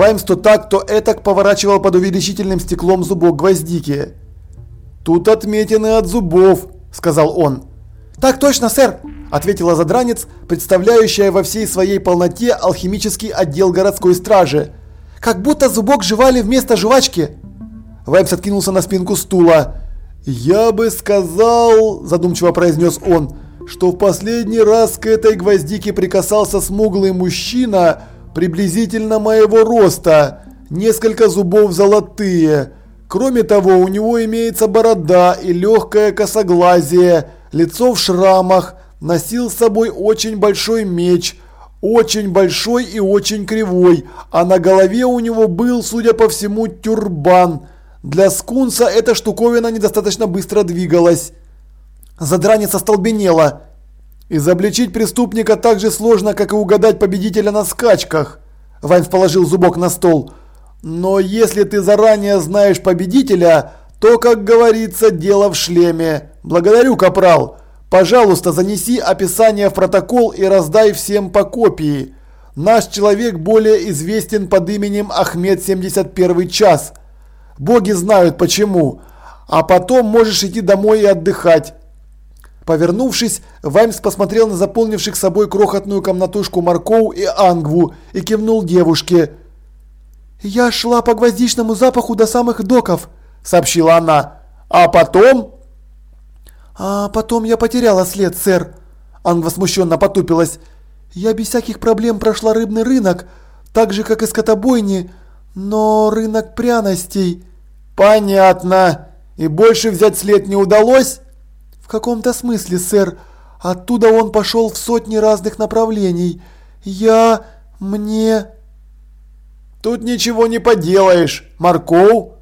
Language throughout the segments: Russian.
Ваймс то так, то этак поворачивал под увеличительным стеклом зубок гвоздики. «Тут отметины от зубов», – сказал он. «Так точно, сэр», – ответила задранец, представляющая во всей своей полноте алхимический отдел городской стражи. «Как будто зубок жевали вместо жвачки». Ваймс откинулся на спинку стула. «Я бы сказал», – задумчиво произнес он, – «что в последний раз к этой гвоздике прикасался смуглый мужчина приблизительно моего роста, несколько зубов золотые». Кроме того, у него имеется борода и легкое косоглазие, лицо в шрамах, носил с собой очень большой меч, очень большой и очень кривой, а на голове у него был, судя по всему, тюрбан. Для скунса эта штуковина недостаточно быстро двигалась. Задранец остолбенела. Изобличить преступника так же сложно, как и угадать победителя на скачках. Вайнс положил зубок на стол. Но если ты заранее знаешь победителя, то, как говорится, дело в шлеме. Благодарю, капрал. Пожалуйста, занеси описание в протокол и раздай всем по копии. Наш человек более известен под именем Ахмед 71 час. Боги знают почему. А потом можешь идти домой и отдыхать. Повернувшись, Ваймс посмотрел на заполнивших собой крохотную комнатушку Маркоу и Ангву и кивнул девушке. «Я шла по гвоздичному запаху до самых доков», – сообщила она. «А потом?» «А потом я потеряла след, сэр». Анг возмущенно потупилась. «Я без всяких проблем прошла рыбный рынок, так же, как и скотобойни, но рынок пряностей...» «Понятно. И больше взять след не удалось?» «В каком-то смысле, сэр. Оттуда он пошел в сотни разных направлений. Я... мне...» «Тут ничего не поделаешь, Марков!»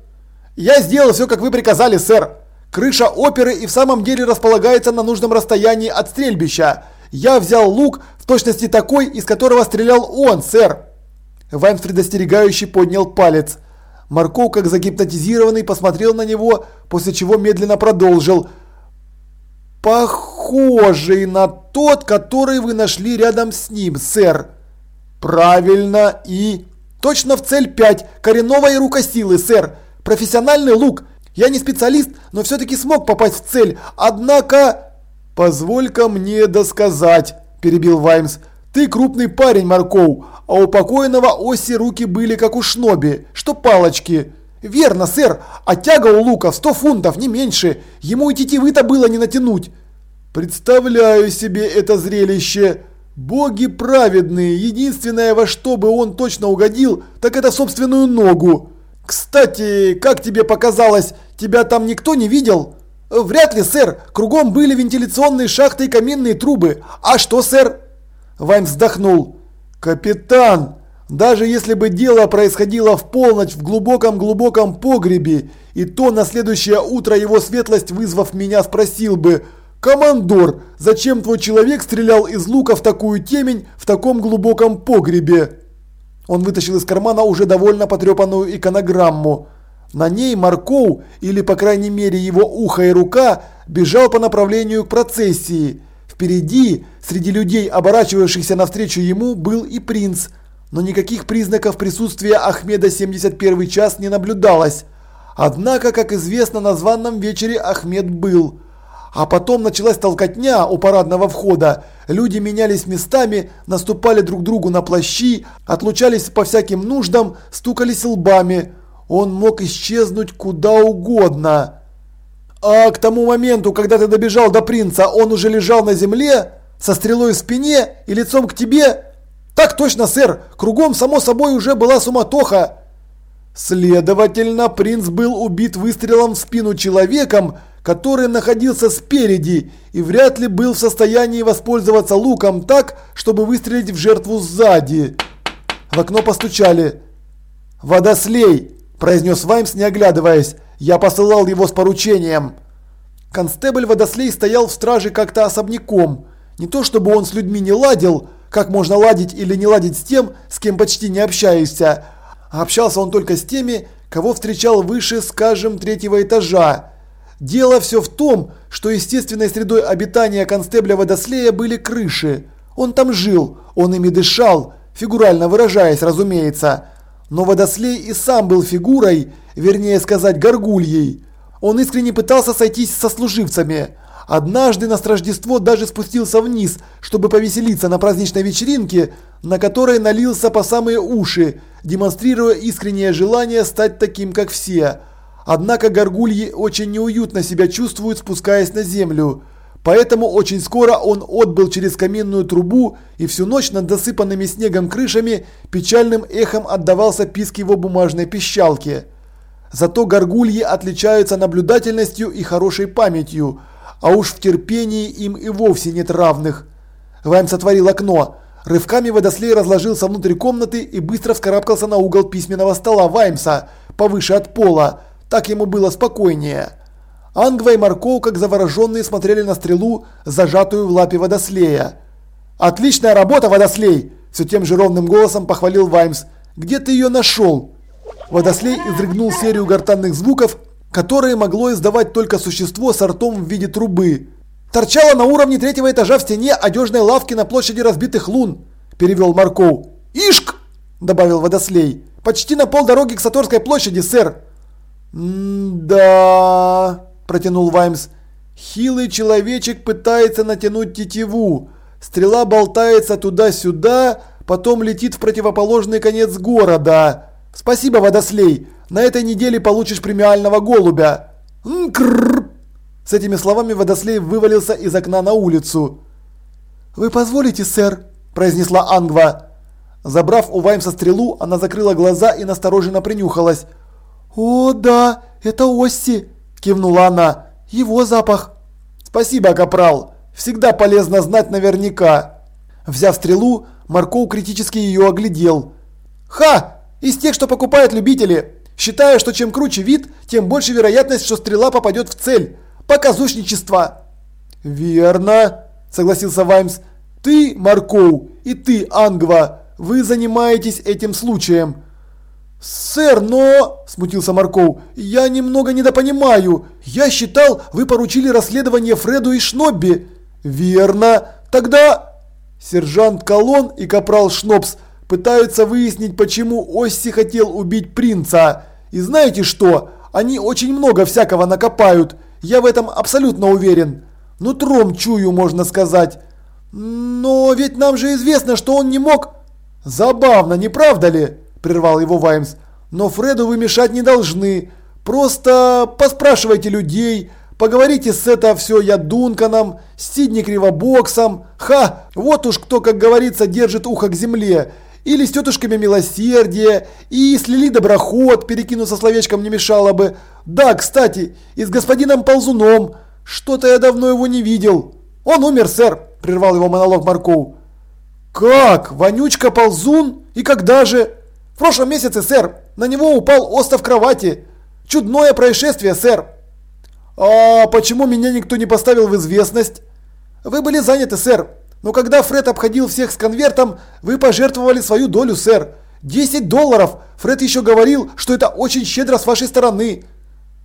«Я сделал все, как вы приказали, сэр. Крыша оперы и в самом деле располагается на нужном расстоянии от стрельбища. Я взял лук, в точности такой, из которого стрелял он, сэр!» Ваймс предостерегающий поднял палец. Марков, как загипнотизированный, посмотрел на него, после чего медленно продолжил. «Похожий на тот, который вы нашли рядом с ним, сэр!» «Правильно и...» Точно в цель 5. Коренного и рукосилы, сэр. Профессиональный лук. Я не специалист, но все-таки смог попасть в цель. Однако... Позволь-ка мне досказать, перебил Ваймс. Ты крупный парень, Марков, а у покойного оси руки были как у шноби, что палочки. Верно, сэр, а тяга у лука в 100 фунтов, не меньше. Ему и тетивы-то было не натянуть. Представляю себе это зрелище. Боги праведные, единственное во что бы он точно угодил, так это собственную ногу. Кстати, как тебе показалось, тебя там никто не видел? Вряд ли, сэр, кругом были вентиляционные шахты и каминные трубы. А что, сэр? Вайн вздохнул. Капитан, даже если бы дело происходило в полночь в глубоком-глубоком погребе, и то на следующее утро его светлость, вызвав меня, спросил бы – «Командор, зачем твой человек стрелял из лука в такую темень в таком глубоком погребе?» Он вытащил из кармана уже довольно потрепанную иконограмму. На ней Маркоу, или по крайней мере его ухо и рука, бежал по направлению к процессии. Впереди, среди людей, оборачивавшихся навстречу ему, был и принц. Но никаких признаков присутствия Ахмеда 71 час не наблюдалось. Однако, как известно, на званном вечере Ахмед был. А потом началась толкотня у парадного входа. Люди менялись местами, наступали друг другу на плащи, отлучались по всяким нуждам, стукались лбами. Он мог исчезнуть куда угодно. А к тому моменту, когда ты добежал до принца, он уже лежал на земле, со стрелой в спине и лицом к тебе? Так точно, сэр. Кругом, само собой, уже была суматоха. Следовательно, принц был убит выстрелом в спину человеком, который находился спереди и вряд ли был в состоянии воспользоваться луком так, чтобы выстрелить в жертву сзади. В окно постучали. «Водослей!» – произнес Ваймс, не оглядываясь. «Я посылал его с поручением». Констебль Водослей стоял в страже как-то особняком. Не то чтобы он с людьми не ладил, как можно ладить или не ладить с тем, с кем почти не общаешься. Общался он только с теми, кого встречал выше, скажем, третьего этажа. Дело все в том, что естественной средой обитания констебля Водослея были крыши. Он там жил, он ими дышал, фигурально выражаясь, разумеется. Но Водослей и сам был фигурой, вернее сказать, горгульей. Он искренне пытался сойтись со служивцами. Однажды на Рождество даже спустился вниз, чтобы повеселиться на праздничной вечеринке, на которой налился по самые уши, демонстрируя искреннее желание стать таким, как все. Однако горгульи очень неуютно себя чувствуют, спускаясь на землю. Поэтому очень скоро он отбыл через каменную трубу, и всю ночь над досыпанными снегом крышами печальным эхом отдавался писк его бумажной пищалки. Зато горгульи отличаются наблюдательностью и хорошей памятью, а уж в терпении им и вовсе нет равных. Ваймс отворил окно. Рывками водослей разложился внутрь комнаты и быстро вскарабкался на угол письменного стола Ваймса, повыше от пола. Так ему было спокойнее. Ангва и Марков, как завороженные, смотрели на стрелу, зажатую в лапе водослея. «Отличная работа, водослей!» – все тем же ровным голосом похвалил Ваймс. «Где ты ее нашел?» Водослей изрыгнул серию гортанных звуков, которые могло издавать только существо с ртом в виде трубы. «Торчала на уровне третьего этажа в стене одежной лавки на площади разбитых лун», – перевел Марков. «Ишк!» – добавил Водослей. «Почти на полдороги к Саторской площади, сэр». «Да...» – протянул Ваймс. «Хилый человечек пытается натянуть тетиву. Стрела болтается туда-сюда, потом летит в противоположный конец города». Спасибо, водослей. На этой неделе получишь премиального голубя. С этими словами водослей вывалился из окна на улицу. Вы позволите, сэр, произнесла Ангва. Забрав у Ваймса стрелу, она закрыла глаза и настороженно принюхалась. «О, да, это Осси!» – кивнула она. «Его запах!» «Спасибо, Капрал! Всегда полезно знать наверняка!» Взяв стрелу, Марков критически ее оглядел. «Ха! Из тех, что покупают любители. Считаю, что чем круче вид, тем больше вероятность, что стрела попадет в цель. Показушничество. Верно, согласился Ваймс. Ты, Маркоу, и ты, Ангва, вы занимаетесь этим случаем. «Сэр, но...» – смутился Марков. «Я немного недопонимаю. Я считал, вы поручили расследование Фреду и Шнобби». «Верно. Тогда...» Сержант Колон и капрал Шнобс Пытаются выяснить, почему Осси хотел убить принца. И знаете что? Они очень много всякого накопают. Я в этом абсолютно уверен. Нутром чую, можно сказать. Но ведь нам же известно, что он не мог... Забавно, не правда ли? Прервал его Ваймс. Но Фреду вы мешать не должны. Просто поспрашивайте людей, поговорите с это все я Дунканом, Сидни Кривобоксом. Ха, вот уж кто, как говорится, держит ухо к земле или с тетушками милосердия, и слили доброход, перекинуться словечком не мешало бы. Да, кстати, и с господином Ползуном. Что-то я давно его не видел. Он умер, сэр, прервал его монолог Марков. Как? Вонючка Ползун? И когда же? В прошлом месяце, сэр. На него упал остов кровати. Чудное происшествие, сэр. А почему меня никто не поставил в известность? Вы были заняты, сэр. Но когда Фред обходил всех с конвертом, вы пожертвовали свою долю, сэр. 10 долларов! Фред еще говорил, что это очень щедро с вашей стороны.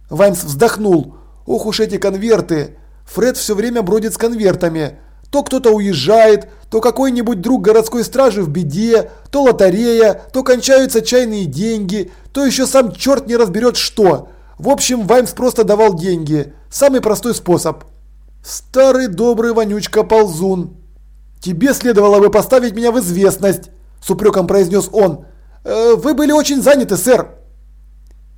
Ваймс вздохнул. Ох уж эти конверты. Фред все время бродит с конвертами. То кто-то уезжает, то какой-нибудь друг городской стражи в беде, то лотерея, то кончаются чайные деньги, то еще сам черт не разберет что. В общем, Ваймс просто давал деньги. Самый простой способ. Старый добрый вонючка ползун. «Тебе следовало бы поставить меня в известность», – с упреком произнес он. «Э, «Вы были очень заняты, сэр».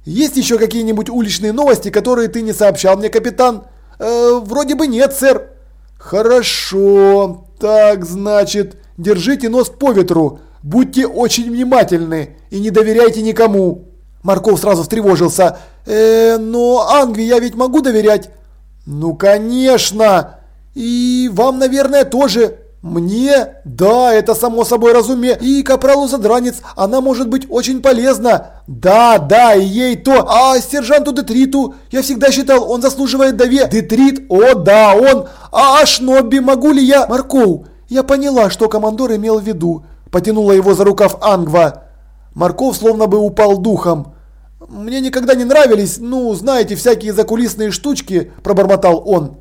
«Есть еще какие-нибудь уличные новости, которые ты не сообщал мне, капитан?» э, «Вроде бы нет, сэр». «Хорошо. Так, значит, держите нос по ветру. Будьте очень внимательны и не доверяйте никому». Марков сразу встревожился. «Э, но Ангви я ведь могу доверять?» «Ну, конечно. И вам, наверное, тоже». Мне? Да, это само собой разуме. И капралу задранец, она может быть очень полезна. Да, да, и ей то. А сержанту Детриту, я всегда считал, он заслуживает дове. Детрит? О, да, он. А, Шнобби, могу ли я? Марков, я поняла, что командор имел в виду. Потянула его за рукав Ангва. Марков словно бы упал духом. Мне никогда не нравились, ну, знаете, всякие закулисные штучки, пробормотал он.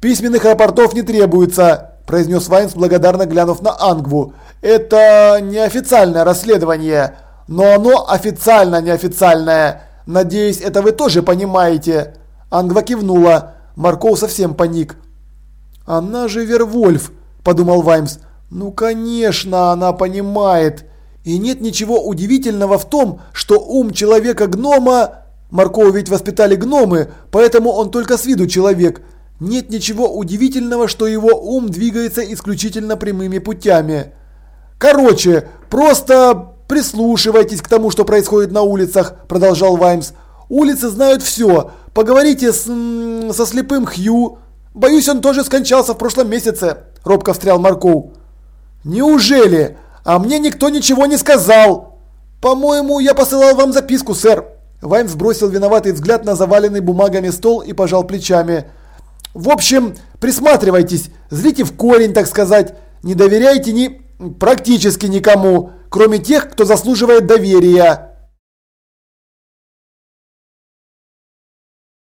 Письменных рапортов не требуется произнес Вайнс, благодарно глянув на Ангву. «Это неофициальное расследование. но оно официально неофициальное. Надеюсь, это вы тоже понимаете. Ангва кивнула. Марков совсем паник. Она же Вервольф, подумал Ваймс. Ну, конечно, она понимает. И нет ничего удивительного в том, что ум человека-гнома... Маркова ведь воспитали гномы, поэтому он только с виду человек. Нет ничего удивительного, что его ум двигается исключительно прямыми путями. Короче, просто прислушивайтесь к тому, что происходит на улицах, продолжал Ваймс. Улицы знают все. Поговорите с, со слепым Хью. Боюсь, он тоже скончался в прошлом месяце, робко встрял Марков. Неужели? А мне никто ничего не сказал. По-моему, я посылал вам записку, сэр. Ваймс бросил виноватый взгляд на заваленный бумагами стол и пожал плечами. В общем, присматривайтесь, зрите в корень, так сказать. Не доверяйте ни практически никому, кроме тех, кто заслуживает доверия.